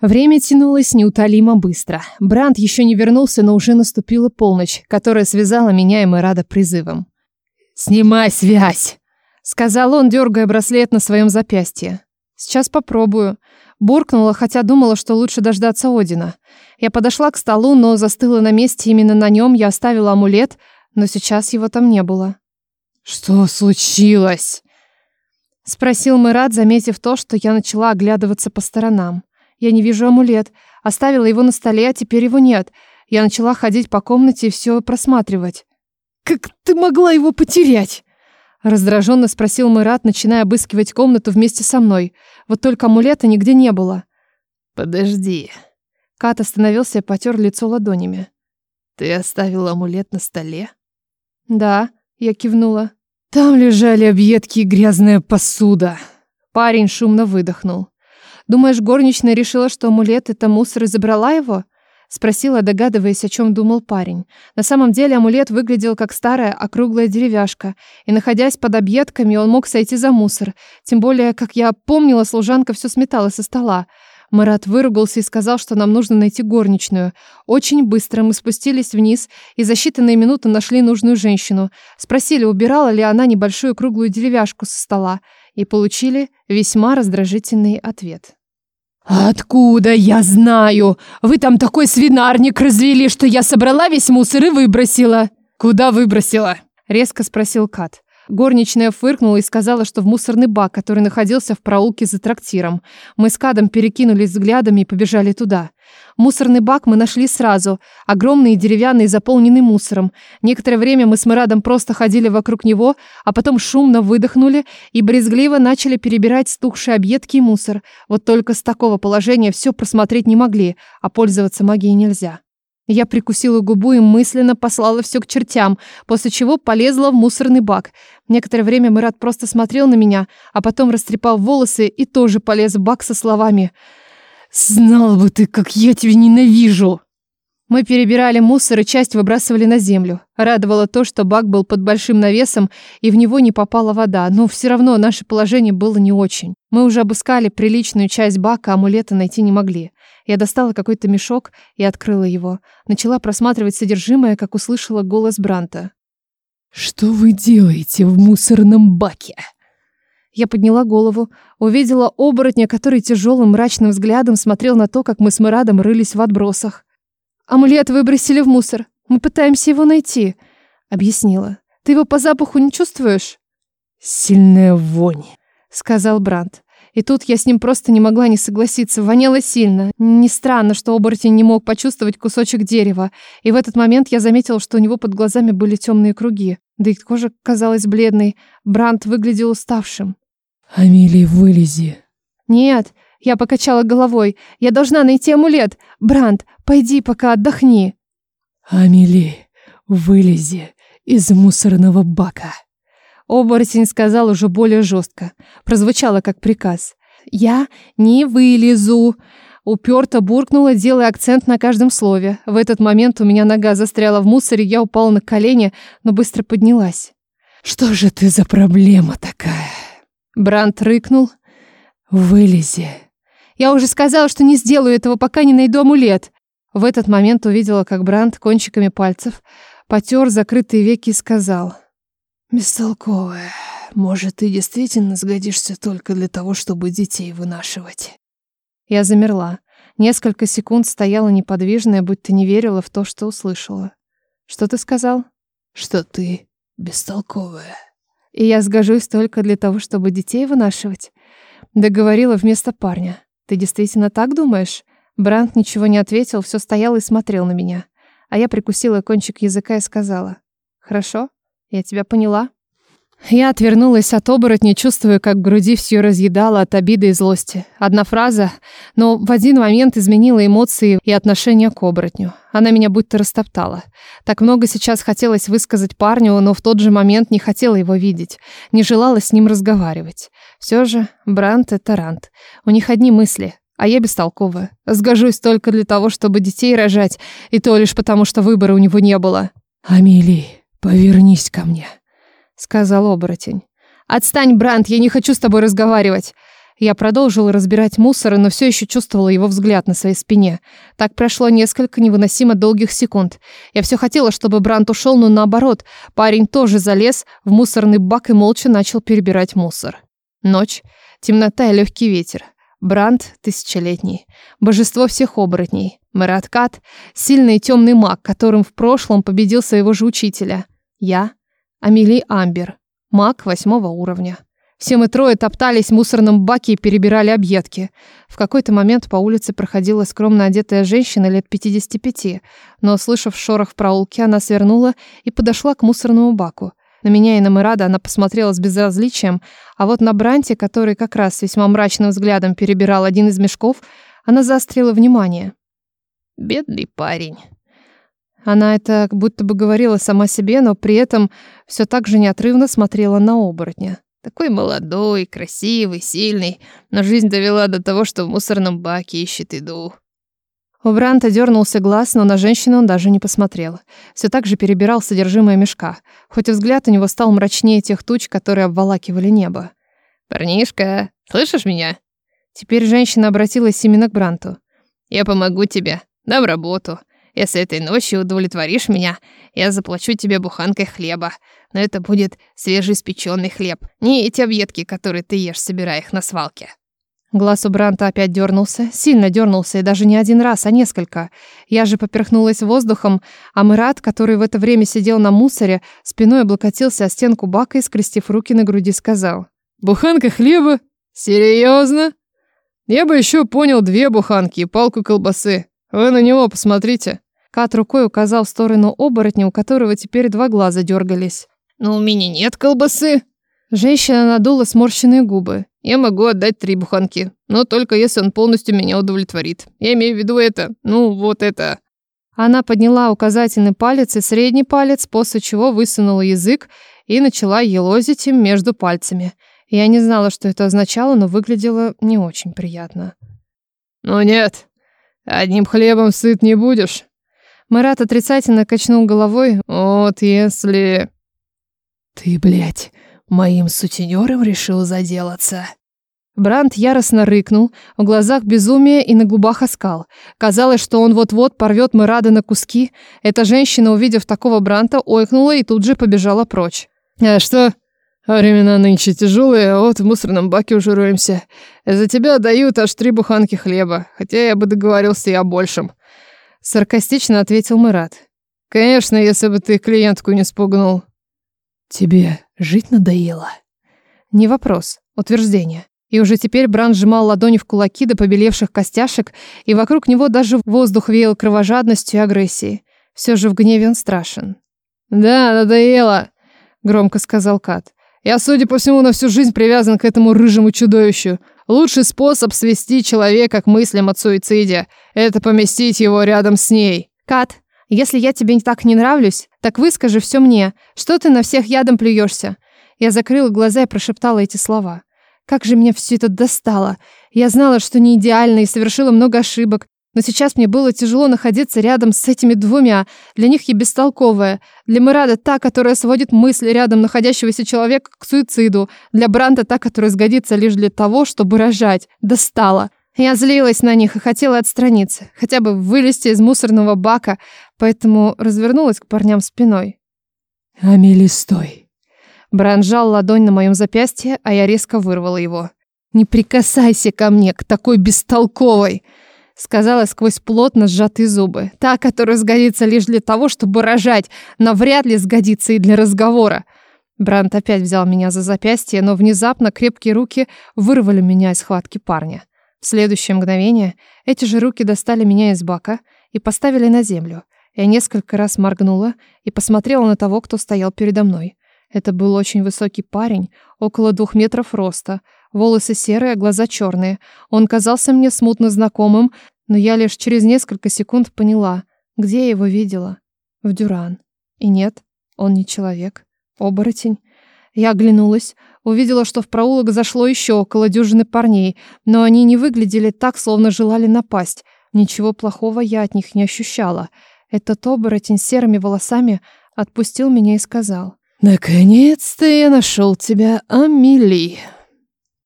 Время тянулось неутолимо быстро. Бранд еще не вернулся, но уже наступила полночь, которая связала меня и Мэрада призывом. «Снимай связь!» — сказал он, дергая браслет на своем запястье. «Сейчас попробую». Буркнула, хотя думала, что лучше дождаться Одина. Я подошла к столу, но застыла на месте. Именно на нем я оставила амулет, но сейчас его там не было. «Что случилось?» Спросил Мират, заметив то, что я начала оглядываться по сторонам. Я не вижу амулет. Оставила его на столе, а теперь его нет. Я начала ходить по комнате и все просматривать. «Как ты могла его потерять?» Раздраженно спросил Мират, начиная обыскивать комнату вместе со мной. Вот только амулета нигде не было. «Подожди». Кат остановился и потер лицо ладонями. «Ты оставила амулет на столе?» «Да», — я кивнула. «Там лежали объедки и грязная посуда». Парень шумно выдохнул. Думаешь, горничная решила, что амулет — это мусор и забрала его? Спросила, догадываясь, о чем думал парень. На самом деле амулет выглядел как старая округлая деревяшка, и, находясь под объедками, он мог сойти за мусор. Тем более, как я помнила, служанка все сметала со стола. Марат выругался и сказал, что нам нужно найти горничную. Очень быстро мы спустились вниз и за считанные минуты нашли нужную женщину. Спросили, убирала ли она небольшую круглую деревяшку со стола, и получили весьма раздражительный ответ. «Откуда я знаю? Вы там такой свинарник развели, что я собрала весь мусор и выбросила». «Куда выбросила?» — резко спросил Кат. Горничная фыркнула и сказала, что в мусорный бак, который находился в проулке за трактиром. Мы с Кадом перекинулись взглядами и побежали туда. Мусорный бак мы нашли сразу, огромный деревянный, заполненный мусором. Некоторое время мы с Мирадом просто ходили вокруг него, а потом шумно выдохнули и брезгливо начали перебирать стухшие объедки и мусор. Вот только с такого положения все просмотреть не могли, а пользоваться магией нельзя. Я прикусила губу и мысленно послала все к чертям, после чего полезла в мусорный бак. Некоторое время Мирад просто смотрел на меня, а потом растрепал волосы и тоже полез в бак со словами «Мират». Знал бы ты, как я тебя ненавижу! Мы перебирали мусор и часть выбрасывали на землю. Радовало то, что бак был под большим навесом, и в него не попала вода, но все равно наше положение было не очень. Мы уже обыскали приличную часть бака, амулета найти не могли. Я достала какой-то мешок и открыла его. Начала просматривать содержимое, как услышала голос Бранта. «Что вы делаете в мусорном баке?» Я подняла голову, увидела оборотня, который тяжелым мрачным взглядом смотрел на то, как мы с Марадом рылись в отбросах. «Амулет выбросили в мусор. Мы пытаемся его найти», — объяснила. «Ты его по запаху не чувствуешь?» «Сильная вонь», — сказал Бранд. И тут я с ним просто не могла не согласиться, воняло сильно. Не странно, что оборотень не мог почувствовать кусочек дерева. И в этот момент я заметила, что у него под глазами были темные круги. Да и кожа казалась бледной. Бранд выглядел уставшим. Амелия вылези. Нет, я покачала головой. Я должна найти амулет. Бранд, пойди пока отдохни. Амели, вылези из мусорного бака. Оборотень сказал уже более жестко. Прозвучало как приказ. Я не вылезу. Уперто буркнула, делая акцент на каждом слове. В этот момент у меня нога застряла в мусоре, я упала на колени, но быстро поднялась. «Что же ты за проблема такая?» Брант рыкнул. «Вылези!» «Я уже сказала, что не сделаю этого, пока не найду амулет!» В этот момент увидела, как Брант кончиками пальцев потер закрытые веки и сказал. «Бестолковая, может, ты действительно сгодишься только для того, чтобы детей вынашивать». Я замерла. Несколько секунд стояла неподвижная, будто не верила в то, что услышала. «Что ты сказал?» «Что ты бестолковая» и я сгожусь только для того, чтобы детей вынашивать». Договорила вместо парня. «Ты действительно так думаешь?» Брант ничего не ответил, все стоял и смотрел на меня. А я прикусила кончик языка и сказала. «Хорошо, я тебя поняла». Я отвернулась от оборотня, чувствуя, как в груди все разъедало от обиды и злости. Одна фраза, но в один момент изменила эмоции и отношение к оборотню. Она меня будто растоптала. Так много сейчас хотелось высказать парню, но в тот же момент не хотела его видеть, не желала с ним разговаривать. Все же Брант — это Рант. У них одни мысли, а я бестолковая. Сгожусь только для того, чтобы детей рожать, и то лишь потому, что выбора у него не было. «Амелий, повернись ко мне». — сказал оборотень. «Отстань, Бранд, я не хочу с тобой разговаривать!» Я продолжил разбирать мусор, но все еще чувствовала его взгляд на своей спине. Так прошло несколько невыносимо долгих секунд. Я все хотела, чтобы Брант ушел, но наоборот. Парень тоже залез в мусорный бак и молча начал перебирать мусор. Ночь, темнота и легкий ветер. Бранд тысячелетний. Божество всех оборотней. Мараткат – сильный и темный маг, которым в прошлом победил своего же учителя. Я – Амели Амбер, маг восьмого уровня. Все мы трое топтались в мусорном баке и перебирали объедки. В какой-то момент по улице проходила скромно одетая женщина лет 55, но, услышав шорох в проулке, она свернула и подошла к мусорному баку. На меня и на Мирада она посмотрела с безразличием, а вот на Бранте, который как раз весьма мрачным взглядом перебирал один из мешков, она заострила внимание. «Бедный парень», она это будто бы говорила сама себе, но при этом все так же неотрывно смотрела на оборотня. Такой молодой, красивый, сильный, но жизнь довела до того, что в мусорном баке ищет еду. У Бранта дернулся глаз, но на женщину он даже не посмотрел. Все так же перебирал содержимое мешка, хоть и взгляд у него стал мрачнее тех туч, которые обволакивали небо. «Парнишка, слышишь меня?» Теперь женщина обратилась именно к Бранту. «Я помогу тебе, дам работу. Если этой ночью удовлетворишь меня, я заплачу тебе буханкой хлеба. Но это будет свежеиспеченный хлеб. Не эти объедки, которые ты ешь, собирая их на свалке». Глаз у Бранта опять дернулся, сильно дернулся, и даже не один раз, а несколько. Я же поперхнулась воздухом, а Мират, который в это время сидел на мусоре, спиной облокотился о стенку бака и, скрестив руки на груди, сказал. «Буханка хлеба? Серьезно? Я бы еще понял две буханки и палку колбасы. Вы на него посмотрите». Кат рукой указал в сторону оборотня, у которого теперь два глаза дергались. «Но «Ну, у меня нет колбасы!» Женщина надула сморщенные губы. «Я могу отдать три буханки, но только если он полностью меня удовлетворит. Я имею в виду это, ну вот это». Она подняла указательный палец и средний палец, после чего высунула язык и начала елозить им между пальцами. Я не знала, что это означало, но выглядело не очень приятно. «Ну нет, одним хлебом сыт не будешь». Марат отрицательно качнул головой. «Вот если...» «Ты, блядь, моим сутенером решил заделаться?» Бранд яростно рыкнул, в глазах безумие и на губах оскал. Казалось, что он вот-вот порвет Мирада на куски. Эта женщина, увидев такого Бранта, ойкнула и тут же побежала прочь. «А что? Времена нынче тяжелые, а вот в мусорном баке ужируемся. За тебя дают аж три буханки хлеба, хотя я бы договорился и о большем. Саркастично ответил Мурат. «Конечно, если бы ты клиентку не спугнул». «Тебе жить надоело?» «Не вопрос, утверждение». И уже теперь Бран сжимал ладони в кулаки до побелевших костяшек, и вокруг него даже воздух веял кровожадностью и агрессией. Все же в гневе он страшен. «Да, надоело», — громко сказал Кат. «Я, судя по всему, на всю жизнь привязан к этому рыжему чудовищу. Лучший способ свести человека к мыслям о суициде – это поместить его рядом с ней. Кат, если я тебе так не нравлюсь, так выскажи все мне. Что ты на всех ядом плюешься? Я закрыла глаза и прошептала эти слова. Как же меня все это достало. Я знала, что не идеально и совершила много ошибок, но сейчас мне было тяжело находиться рядом с этими двумя. Для них я бестолковая. Для Мурада та, которая сводит мысли рядом находящегося человека к суициду. Для Бранта та, которая сгодится лишь для того, чтобы рожать. Достала. Я злилась на них и хотела отстраниться, хотя бы вылезти из мусорного бака, поэтому развернулась к парням спиной. «Амели, стой!» Бран жал ладонь на моем запястье, а я резко вырвала его. «Не прикасайся ко мне, к такой бестолковой!» сказала сквозь плотно сжатые зубы. Та, которая сгодится лишь для того, чтобы рожать, но вряд ли сгодится и для разговора. Брант опять взял меня за запястье, но внезапно крепкие руки вырвали меня из хватки парня. В следующее мгновение эти же руки достали меня из бака и поставили на землю. Я несколько раз моргнула и посмотрела на того, кто стоял передо мной. Это был очень высокий парень, около двух метров роста, Волосы серые, а глаза черные. Он казался мне смутно знакомым, но я лишь через несколько секунд поняла, где я его видела. В Дюран. И нет, он не человек. Оборотень. Я оглянулась, увидела, что в проулок зашло еще около дюжины парней, но они не выглядели так, словно желали напасть. Ничего плохого я от них не ощущала. Этот оборотень с серыми волосами отпустил меня и сказал. «Наконец-то я нашел тебя, Амели!»